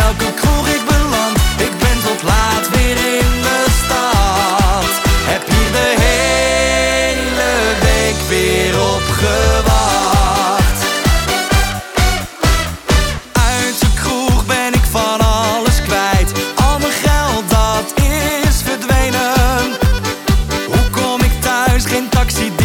welke kroeg ik beland. Ik ben tot laat weer in de stad. Heb hier de hele week weer op gewacht. Uit de kroeg ben ik van alles kwijt. Al mijn geld dat is verdwenen. Hoe kom ik thuis? Geen taxi.